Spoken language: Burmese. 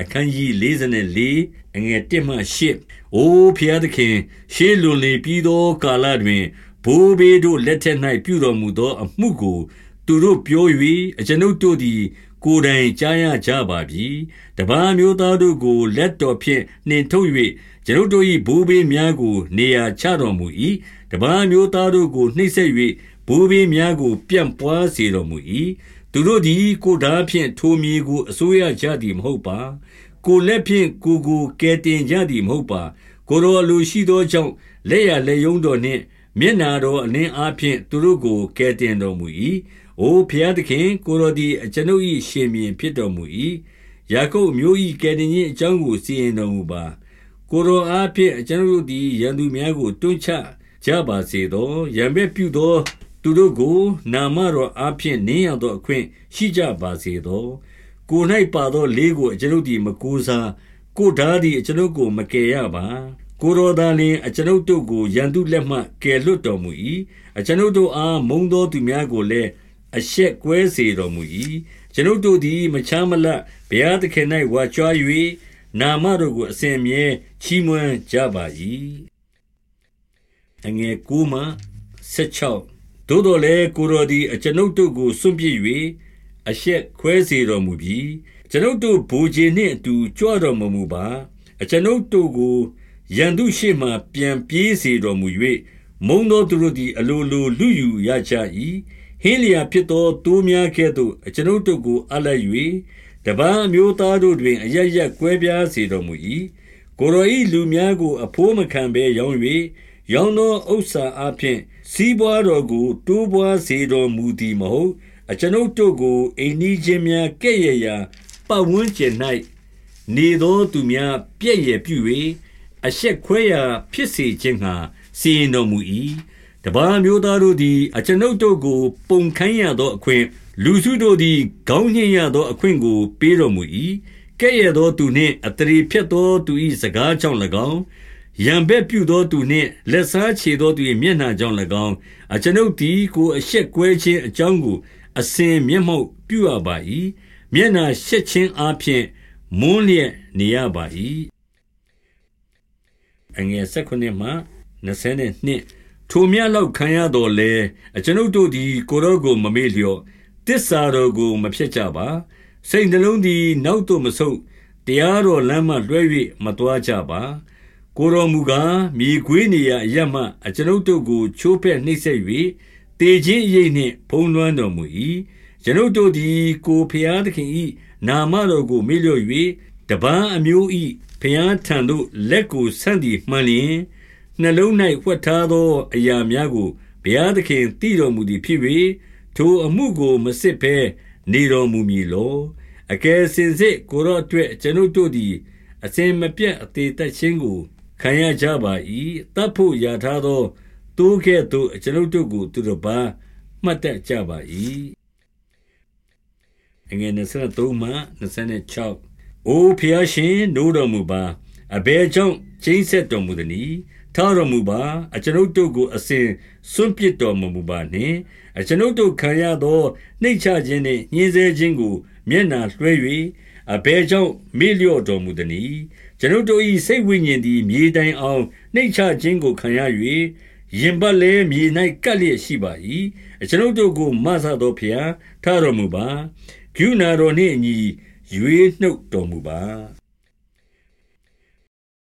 အခန်းကြီး44အငယ်1မှ8အိုဖျားသခင် ရှေးလွန်လေပြီးသောကာလတွင်ဘိုးဘေးတို့လက်ထက်၌ပြုတော်မူသော အမှုကိုသူတို့ပြော၍အကျွန်ုပ်တို့သည် ကိုယ်တိုင်ကြားရကြပါပြီတပားမျိုးသားတို့ကိုလက်တော်ဖြင့်နှင်ထုတ်၍ကျွန်ုပ်တို့၏ဘိုးဘေးများကို နေရာချတော်မူ၏တပားမျိုးသားတို့ကိုနှိပ်စက်၍ဘိုးဘေးများကို ပြန့်ပွားစေတော်မူ၏ သူတို့သည် ကိုယ်ဓာဖြင့် ထိုမြေကို အစိုးရကြသည်မဟုတ်ပါ ကိုလက်ဖြင့် ကိုကို ကယ်တင်ကြသည်မဟုတ်ပါ ကိုတော်လူရှိသောကြောင့် လက်ရလက်ယုံတော်နှင့် မျက်နာတော်အလင်းအားဖြင့် သူတို့ကို ကယ်တင်တော်မူ၏အိုဖျားသခင် ကိုတော်သည် အကျွန်ုပ်၏ရှင်မြင်ဖြစ်တော်မူ၏ယာကုပ်မျိုး၏ကယ်တင်ခြင်း အကြောင်းကို စီရင်တော်မူပါ ကိုတော်အားဖြင့် အကျွန်ုပ်သည် ရန်သူများကို တွန်းချကြပါစေသောရံမဲ့ပြုသော သူတို့ကိုနာမတော်အားဖြင့်နင်းရသောအခွင့်ရှိကြပါစေသောကို၌ပါသောလေးကိုအကျွန်ုပ်သည်မကူစားကိုဓာသည်အကျွန်ုပ်ကိုမကယ်ရပါကိုတော်သာလျှင်အကျွန်ုပ်တို့ကိုရန်သူလက်မှကယ်လွတ်တော်မူ၏အကျွန်ုပ်တို့အားမုန်းသောသူများကိုလည်းအရှက်ကွဲစေတော်မူ၏ကျွန်ုပ်တို့သည်မချမ်းမလတ်ဘုရားသခင်၌ဝါကြွား၍နာမတော်ကိုအစဉ်မြဲချီးမွမ်းကြပါ၏အငယ်9မှ16 သို့တော်လည်းကိုတော်သည်အကျွန်ုပ်တို့ကိုစွန့်ပစ်၍အရှက်ခွဲစေတော်မူပြီးကျွန်ုပ်တို့ဘူဂျေနှင့်အတူကြွတော်မမူပါအကျွန်ုပ်တို့ကိုရန်သူရှိမှပြန်ပြေးစေတော်မူ၍မုံသောသူတို့သည်အလိုလိုလူယူရကြ၏ဟင်းလျာဖြစ်သောတိုးများကဲ့သို့အကျွန်ုပ်တို့ကိုအလိုက်၍တပန်းမျိုးသားတို့တွင်အရရက်ကွဲပြားစေတော်မူ၏ကိုရောဤလူများကိုအဖိုးမခံဘဲရောင်း၍ရောင်းသောဥစ္စာအဖျင် စီးပွားတော်ကို တိုးပွားစေတော်မူသည်မဟုတ်အကျွန်ုပ်တို့ကိုအိမ်နီးချင်းများကဲ့ရဲ့ရာပတ်ဝန်းကျင်၌နေသောသူများပြည့်ရပြု၍အဆက်ခွဲရာဖြစ်စေခြင်းငှာစီရင်တော်မူ၏တပားမျိုးသားတို့သည်အကျွန်ုပ်တို့ကို ပုံခိုင်းရသောအခွင့်လူစုတို့သည်ခေါင်းညှိရသောအခွင့်ကို ပေးတော်မူ၏ကဲ့ရဲ့သောသူနှင့်အတရေဖြတ်သောသူ၏စကားကြောင့်၎င်း ရံဘက်ပြုသောသူနှင့်လက်စားချေသောသူ၏မျက်နှာကြောင့်၎င်းအကျွန်ုပ်သည်ကိုအဆက်ကွဲခြင်းအကြောင်းကိုအစဉ်မျက်မှောက်ပြုရပါ၏မျက်နှာရှက်ခြင်းအပြင်မွန်းလျက်နေရပါ၏အငယ်16မှ22ထိုမြလောက်ခံရတော်လဲအကျွန်ုပ်တို့သည်ကိုရောကိုမမေ့လျော့တစ္ဆာတော်ကိုမဖြတ်ကြပါစိတ်နှလုံးသည်နောက်သို့မဆုတ်တရားတော်လမ်းမှလွှဲ၍မသွားကြပါ ကိုတော်မူကားမြေခွေးနေရာအရမှအကျွန်ုပ်တို့ကို ချိုးဖဲ့နှိပ်စက်၍တေခြင်းအရေးနှင့်ဖုံးလွှမ်းတော်မူ၏ကျွန်ုပ်တို့သည် ကိုဖျားသခင်၏နာမတော်ကိုမေ့လျော့၍တပန်းအမျိုး၏ဖျားထံသို့လက်ကိုဆန့်သည်မှန်လျင်နှလုံး၌ဝှက်ထားသောအရာများကိုဘုရားသခင်သိတော်မူသည်ဖြစ်၍ထိုအမှုကိုမစစ်ဘဲနေတော်မူမည်လောအကယ်စင်စစ်ကိုရောအတွက်ကျွန်ုပ်တို့သည်အစဉ်မပြတ်အသေးသက်ခြင်းကို ခံရကြပါ၏တပ်ဖို့ရထားသောတိုးကဲ့သို့ကျွန်ုပ်တို့ကို သူတို့ဘာမှတ်တတ်ကြပါ၏အငယ်23မှ26အိုဖျားရှင်နိုးတော်မူပါအဘဲကြောင့်ကျိန်းဆက်တော်မူသည်။ထားတော်မူပါအကျွန်ုပ်တို့ကိုအစဉ်စွန့်ပစ်တော်မမူပါနှင့်အကျွန်ုပ်တို့ခံရသောနှိတ်ချခြင်းနှင့်ညှင်းဆဲခြင်းကို မျက်နာလွှဲ၍အဘဲကြောင့်မေ့လျော့တော်မူသည်။ ကျွန်ုပ်တို့၏စိတ်ဝိညာဉ်သည်မြေတိုင်အောင်နှိတ်ချခြင်းကိုခံရ၍ရင်ပတ်လည်းမြေ၌ကပ်လျက်ရှိပါ၏အကျွန်ုပ်တို့ကိုမဆသောဖျားထားတော်မူပါဂုဏတော်နှင့်အညီရွေးနှုတ်တော်မူပါ